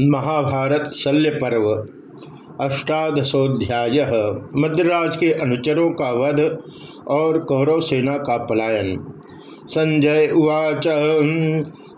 महाभारत शल्य पर्व, अष्टादशोध्याय, मद्राज के अनुचरों का वध और कौरव सेना का पलायन। संजय उवाच,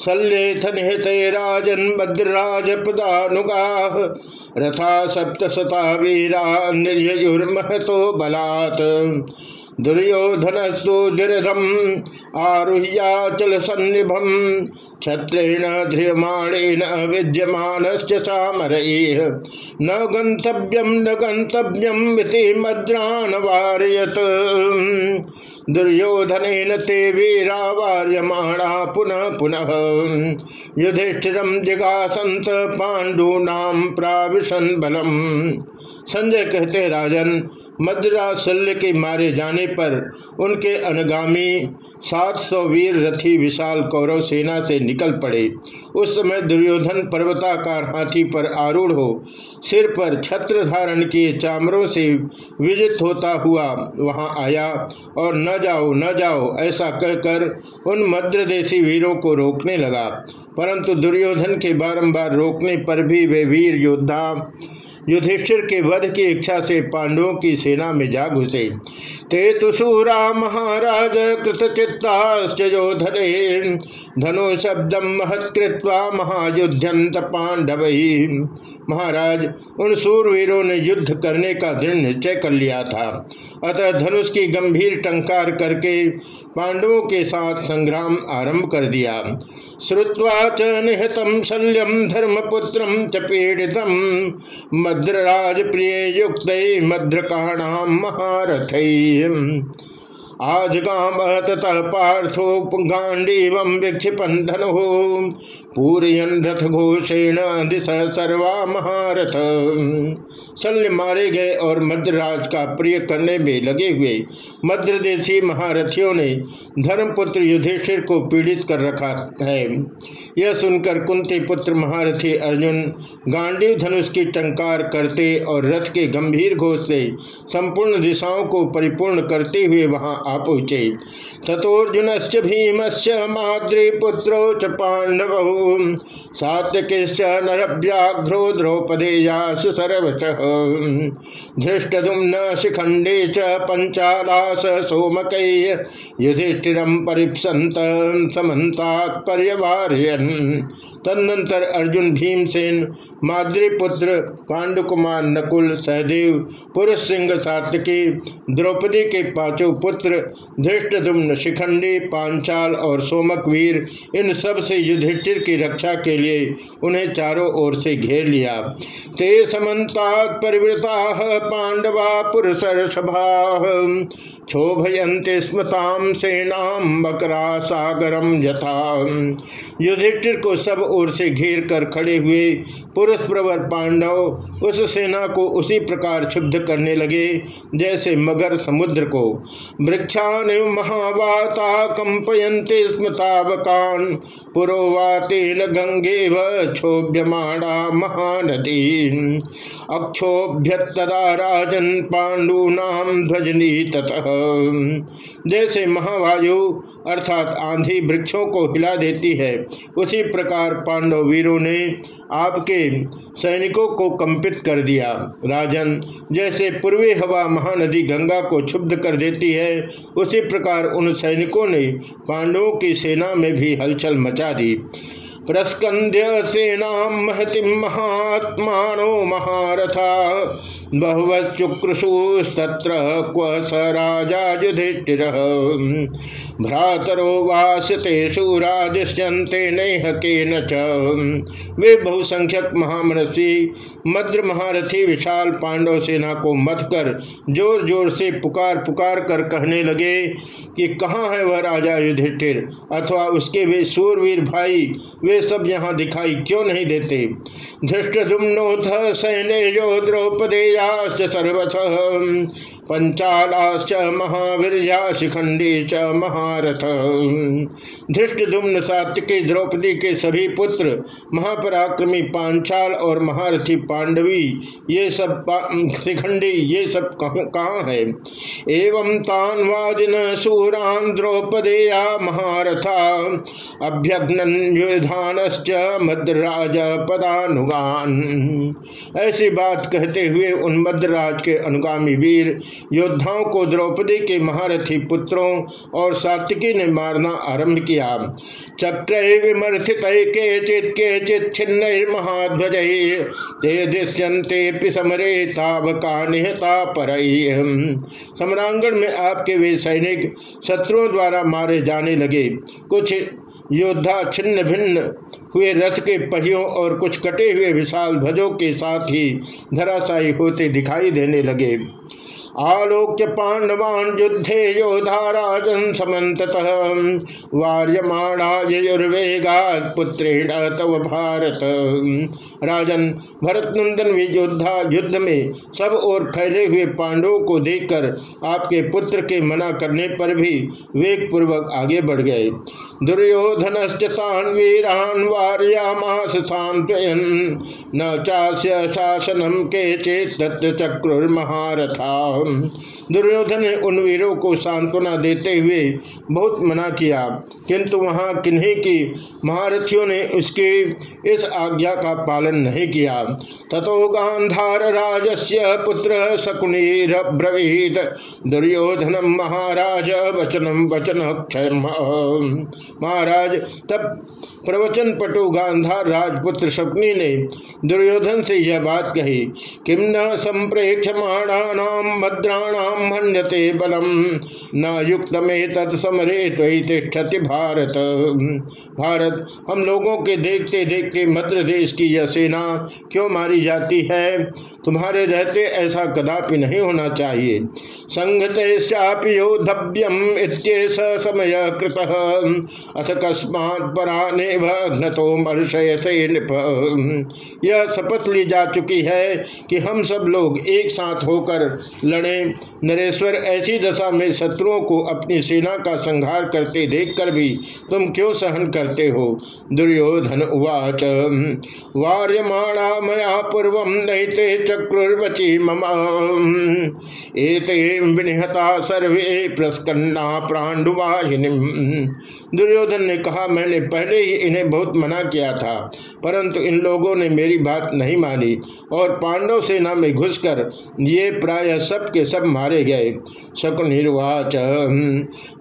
शल्येथ निहत राजन मद्राज पदानुगा रथा सप्तशता वीरा निर्युर्महतो बलात्। दुर्योधनस्तु दुर्धम आरुह्याचल सन्निभम। छत्रेण ध्रियमाणेन विद्यमान सामर। न गंतव्यम न गंतव्यम मद्रान वारयत दुर्योधन ते वीरा वार्यमाणा पुनः पुनः। युधिष्ठिर जिगासंत पांडूनाम प्राविशन बलम। संजय कहते, राजन मद्रा शल्य के मारे जाने पर उनके अनुगामी सात सौ वीर रथी विशाल कौरव सेना से निकल पड़े। उस समय दुर्योधन पर्वताकार हाथी पर आरूढ़ हो, सिर पर छत्र धारण किए चामरों से विजित होता हुआ वहाँ आया और न जाओ न जाओ ऐसा कहकर उन मद्रदेशी वीरों को रोकने लगा। परंतु दुर्योधन के बारंबार रोकने पर भी वे वीर योद्धा युधिष्ठिर के वध की इच्छा से पांडवों की सेना में जा घुसे। ते तो सूरा महाराज कृतचित्ताश्चोधरे धनु शब्दम महत्कृत्वा महायुद्धंत पांडव। महाराज, उन सूरवीरों ने युद्ध करने का दृढ़ निश्चय कर लिया था। अतः धनुष की गंभीर टंकार करके पांडवों के साथ संग्राम आरंभ कर दिया। श्रुवा च निहतम शल्यम धर्मपुत्र च पीड़ित। मद्रराज प्रिय युक्त मद्रकाणाम महारथ। आज गाम ततः पार्थो गांडीव विक्षिपन धनु पूरयन रथ घोषेण दिश सर्वा महारथ। शल्य मारे गए और मद्रराज का प्रिय करने में लगे हुए मद्रदेशी महारथियों ने धर्मपुत्र युधिष्ठिर को पीड़ित कर रखा है। यह सुनकर कुंती पुत्र महारथी अर्जुन गांडीव धनुष की टंकार करते और रथ के गंभीर घोष से संपूर्ण दिशाओं को परिपूर्ण करते हुए वहाँ आ पहुँचे तथोर्जुन भीम से माद्रीपुत्रो च पांडव सात्यकिश्च नरव्याघ्रो द्रौपदेया सुसर्वश धृष्टुम्न शिखंडे च पंचालास सोमक। युधिष्ठिर परिपसंत समन्तात्पर्यवार्यन। तदनंतर अर्जुन, भीमसेन माद्रीपुत्र पांडुकुमार नकुल, सहदेव, पुरुष सिंह सात्यकी द्रौपदी के पाँचों पुत्र धृष्टुम्न शिखंडी, पांचाल और सोमक वीर, इन सबसे युधिष्ठिर की रक्षा के लिए उन्हें चारों ओर से घेर लिया। ते समन्ता परिवृता, पांडवा पुरुष सभा क्षोभयंते स्मताम सेनाम मकरा सागरम यथा। युधिष्ठिर को सब ओर से घेर कर खड़े हुए पुरुष प्रवर पांडव उस सेना को उसी प्रकार क्षुब्ध करने लगे जैसे मगर समुद्र को। वृक्षान महावाता कंपयंते स्मतावकान। पुरोवातेन गंगे क्षोभ्यमाणा महानदी अक्षोभ्यतदा राजन पांडूनाम ध्वजनी ततः। जैसे महावायु, अर्थात आंधी वृक्षों को हिला देती है, उसी प्रकार पांडव वीरों ने आपके सैनिकों को कंपित कर दिया। राजन, जैसे पूर्वी हवा महानदी गंगा को क्षुब्ध कर देती है, उसी प्रकार उन सैनिकों ने पांडवों की सेना में भी हलचल मचा दी। प्रस्कंध्य सेना महतिम महात्मा महारथा। बहुवश्चुक्रशुस्तत्र क्व स राजा युधिष्ठिर भ्रातरो वासते शूरादिश्यंते नैहके न वे बहुसंख्यक महामनसी मद्र महारथी विशाल पांडव सेना को मत कर ज़ोर ज़ोर से पुकार पुकार कर कहने लगे कि कहाँ है वह राजा युधिष्ठिर? अथवा उसके वे सूरवीर भाई, वे सब यहाँ दिखाई क्यों नहीं देते? धृष्ट दुम्नोथ सैन्य द्रौपदेया सर्वथ पंचालाश्च महावीर शिखंडी च महारथ। धृष्ट धुम्न सात्विकी द्रौपदी के सभी पुत्र, महापराक्रमी पांचाल और महारथी पांडवी, ये सब शिखंडी, ये सब कहाँ है? एवं तान वादिन सूरान द्रौपदेया महारथा। अभ्यग्न युधानश्च मद्राज पदानुगान ऐसी बात कहते हुए उन मद्राज के अनुगामी वीर योद्धाओं को द्रौपदी के महारथी पुत्रों और सात्विकी ने मारना आरंभ किया। चक्र विमर्थित के चित के चित छिन्न महाध्वज ते दृश्यंते समरे तावका निहता पर। सम्रांगण में आपके वे सैनिक शत्रुओं द्वारा मारे जाने लगे। कुछ योद्धा छिन्न भिन्न हुए रथ के पहियों और कुछ कटे हुए विशाल ध्वजों के साथ ही धराशायी होते दिखाई देने लगे। आलोक्य पांडवान युद्धे योधा राजन समत वार्यमाणा पुत्रेण तव भारत। राजन भरत नंदन भी योद्धा युद्ध में सब ओर फैले हुए पांडवों को देखकर आपके पुत्र के मना करने पर भी वेग पूर्वक आगे बढ़ गए। दुर्योधन वीरान वार्यामास न चास्य शासनम के चेत चक्रुर् महारथा दुर्योधन ने उन वीरों को सांत्वना देते हुए बहुत मना किया, किंतु वहाँ किन्हीं की महारथियों ने उसकी इस आज्ञा का पालन नहीं किया। तथो गांधार राजस्य पुत्र शकुनीर ब्रवीत। दुर्योधन महाराज वचनम वचन महाराज, तब प्रवचन पटु गांधार राजपुत्र शकुनी ने दुर्योधन से यह बात कही किम न संप्रेक्षमाणानाम भद्राणाम मन्यते बलम। न युक्त में तत्समरे तिष्ठति भारत। भारत, हम लोगों के देखते देखते मद्र देश की यह सेना क्यों मारी जाती है? तुम्हारे रहते ऐसा कदापि नहीं होना चाहिए। संगते योधव्यम इत्येष समय कृत। अथ कस्मात् पराने घनतो मर्षय से यह शपथ ली जा चुकी है कि हम सब लोग एक साथ होकर लड़े। नरेश्वर, ऐसी दशा में शत्रुओं को अपनी सेना का संहार करते देखकर भी तुम क्यों सहन करते हो? दुर्योधन उवाच, वार्यमाणा मया पूर्व नैते चक्रुर्वची मम। विनिहता सर्वे प्रस्कन्ना प्राण्डुवाहिनी। दुर्योधन ने कहा, मैंने पहले ही इन्हें बहुत मना किया था, परंतु इन लोगों ने मेरी बात नहीं मानी और पांडव सेना में घुसकर ये प्राय सब के सब मारे गए। निर्वाच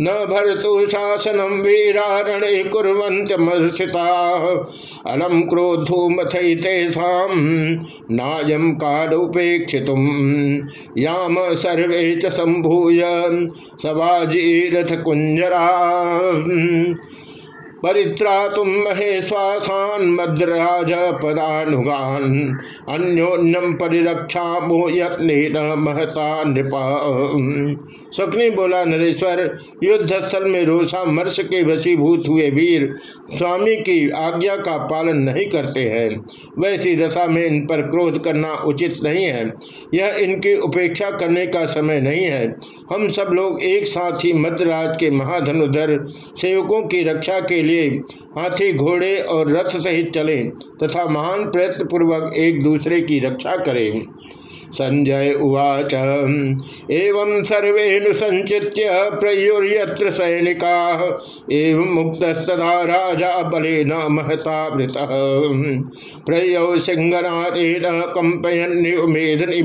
न भरतु शासनम वीरारण कुरंत मर्षिता अलम क्रोधो मथम नायम कालोपेक्षित याम सर्वे च संभूय सबाजी रथ कुंजरा परित्रातुम महेश्वासान मद्राज पदानुगान अन्योन्यम परिरक्षा महता नृपा। शकुनी बोला, नरेश्वर युद्ध स्थल में रोषा मर्ष के वशीभूत हुए वीर स्वामी की आज्ञा का पालन नहीं करते हैं। वैसी दशा में इन पर क्रोध करना उचित नहीं है। यह इनकी उपेक्षा करने का समय नहीं है। हम सब लोग एक साथ ही मध्यराज के महाधनुधर सेवकों की रक्षा के लिए लिए। हाथी, घोड़े और रथ सहित चले तथा महान प्रयत्न पूर्वक एक दूसरे की रक्षा करें। संजय उवाच, एवं सर्वेनु संचित्य प्रयुर्यत्र सैनिका, एवं मुक्तस्तदा राजा बले न महतावृत प्रयो उमेदनी।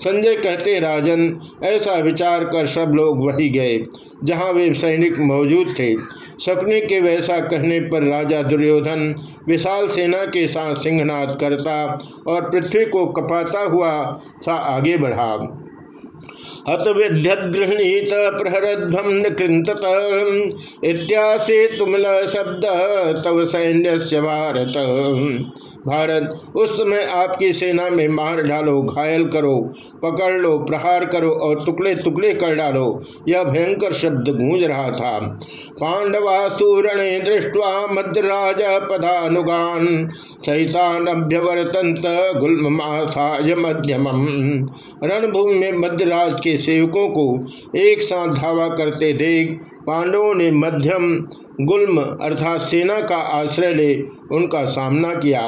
संजय कहते, राजन, ऐसा विचार कर सब लोग वही गए। जहाँ वे सैनिक मौजूद थे। सकने के वैसा कहने पर राजा दुर्योधन विशाल सेना के साथ सिंहनाद करता और पृथ्वी को कपाता हुआ सा आगे बढ़ा। हत विद्यगृहणीत प्रहरध्वम निकृत इत्यासे तुमल शब्द, तव सैन्य भारत। भारत, उस समय आपकी सेना में मार डालो, घायल करो, पकड़ लो, प्रहार करो और टुकड़े टुकड़े कर डालो। यह भयंकर शब्द गूंज रहा था। पांडवा सूरणे दृष्टवा मद्राज पदानुगान। सहितान अभ्यवर्तंत गुल्म मध्यम रणभूमि में मध्यराज के सेवकों को एक साथ धावा करते देख पांडवों ने मध्यम गुल्म अर्थात सेना का आश्रय ले उनका सामना किया।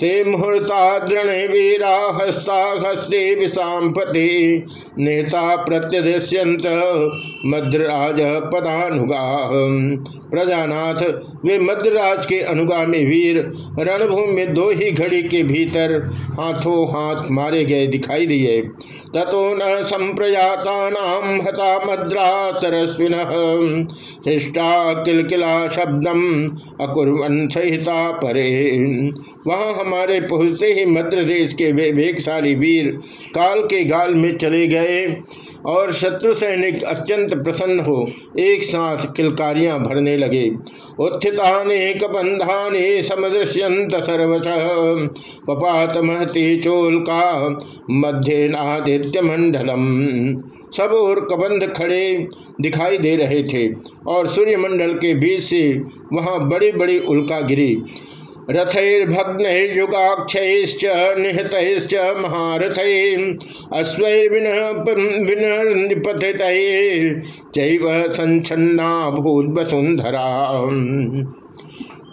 ते मुहूर्ता दृढ़ वीरा हस्ता हस्ते विषापति नेता प्रत्यदृश्यंत मध्यराज पदानुगा। प्रजानाथ, वे मध्यराज के अनुगामी वीर, रणभूमि में दो ही घड़ी के भीतर हाथों हाथ मारे गए दिखाई दिए। तथो न संप्रयाता नाम हता मद्रा तरस्विन हृष्टा किलकिला शब्दम अकुर्वन सहिता परे। वहाँ हमारे पहुँचते ही मध्य देश के वेगशाली वीर काल के गाल में चले गए। और शत्रु सैनिक अत्यंत प्रसन्न हो एक साथ किलकारियाँ भरने लगे। उत्थितानेक बंधाने समदृश्यंत सर्वश। पपात चोल का मध्य नादित्य मंडलम सब और कबंध खड़े दिखाई दे रहे थे और सूर्यमंडल के बीच से वहाँ बड़ी बड़ी उल्का गिरी रथैर्भग्न युगाक्ष निहत महारथ अश्वैर्विनपथित चैव संचन्ना भूत वसुंधरा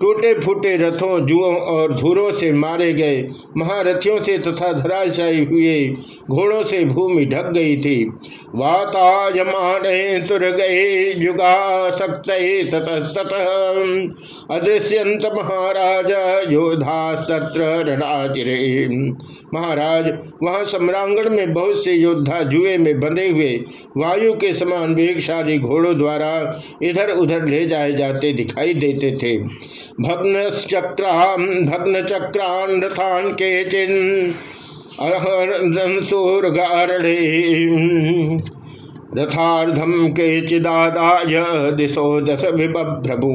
टूटे फूटे रथों, जुओं और धूरों से मारे गए। महारथियों से तथा धराशायी हुए। घोड़ों से भूमि ढक गई थी। वातायमान तुर गए युगा सक्त अदृश्यंत महाराज योधा सत्र महाराज, वहाँ सम्रांगण में बहुत से योद्धा जुए में बंधे हुए। वायु के समान वेगशाली घोड़ों द्वारा इधर उधर ले जाए जाते दिखाई देते थे। भग्न चक्रान भग्न चक्रान रथान के चिन्ह अहरसूरगारणे रथार्धम के चिदादाय दिशो दस विभ्रभू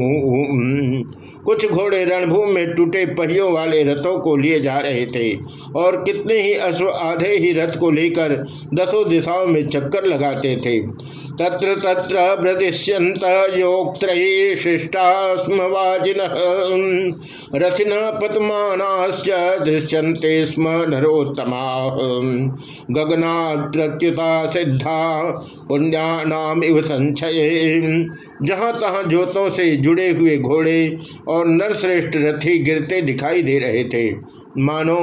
कुछ घोड़े रणभूमि में टूटे पहियों वाले रथों को लिए जा रहे थे और कितने ही अश्व आधे ही रथ को लेकर दसों दिशाओं में चक्कर लगाते थे। तत्र तत्र प्रदिश्यंत योक्त्रयी शिष्टा स्म वाजिन रथिन पतमानाश्च दृश्यन्ते स्म नरोत्तमा। गगना प्रत्युता सिद्धा पुण्यानाम इव संचय जहाँ तहाँ ज्योतों से जुड़े हुए घोड़े और नरश्रेष्ठ रथी गिरते दिखाई दे रहे थे। मानो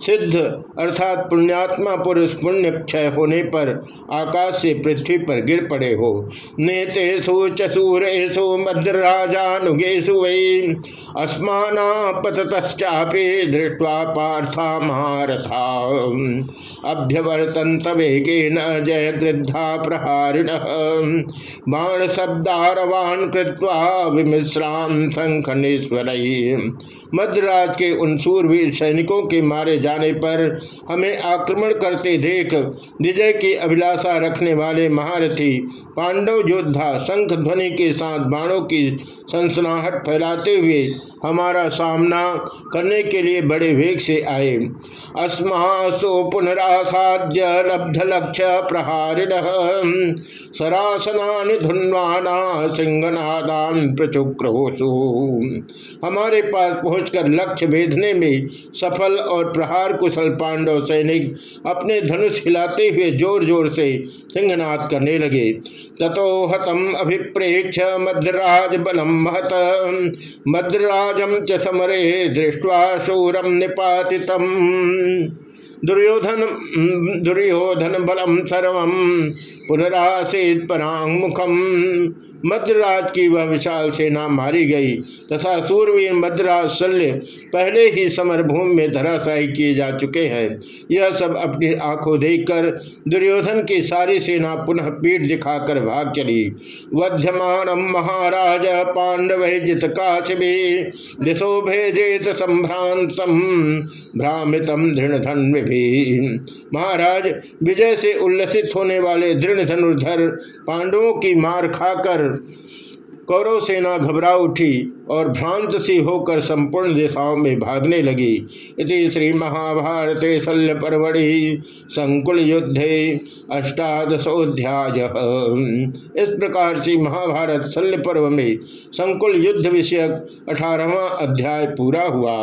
सिद्ध अर्थात पुण्यात्मा पुरुष पुण्य क्षय होने पर आकाश से पृथ्वी पर गिर पड़े हो। नेतेषु चसूरेशु मध्यराजानुगेशु वै अस्माना पततश्चापे दृष्ट्वा पार्था महारथा। अभ्यवर्तन वेगेन जय गृद्धा प्रहारिण। बाण शब्दारवान कृत्वा विमिश्राम शंखनेश्वर मध्यराज के उन सूरवीर सैनिकों के मारे जाने पर हमें आक्रमण करते देख विजय की अभिलाषा रखने वाले महारथी पांडव योद्धा शंख ध्वनि के साथ बाणों की सनसनाहट फैलाते हुए हमारा सामना करने के लिए बड़े वेग से आए। अस्मासो पुनरासाद्य लब्ध लक्ष्य प्रहारिण। सरासना धुन्वाना सिंहनादान प्रचुक्रोसु हमारे पास पहुंचकर लक्ष्य भेदने में सफल और प्रहार कुशल पांडव सैनिक अपने धनुष हिलाते हुए ज़ोर ज़ोर से सिंहनाथ करने लगे। ततो हतम अभिप्रेक्ष मध्यराज बलम महत। मद्राजम च समरे दृष्टवा शूरम निपातितम। दुर्योधन दुर्योधन बलम सर्व पुनरासेत परांग मुखम मद्राज की वह विशाल सेना मारी गई तथा सूरवीर मद्राज शल्य पहले ही समर भूमि में धराशायी किए जा चुके हैं। यह सब अपनी आँखों देखकर दुर्योधन की सारी सेना पुनः पीठ दिखाकर भाग चली। वध्यमान महाराज, पांडव जित काशे दिशो भेजेत संभ्रांतम, भ्रामितम दृढ़ महाराज, विजय से उल्लसित होने वाले दृढ़ धनुर्धर पांडवों की मार खाकर कौरव सेना घबरा उठी और भ्रांत सी होकर संपूर्ण दिशाओं में भागने लगी। इति श्री महाभारत शल्य परवड़ि संकुल युद्धे अष्टादशोध्याय इस प्रकार से महाभारत शल्य पर्व में संकुल युद्ध विषयक अठारहवा अध्याय पूरा हुआ।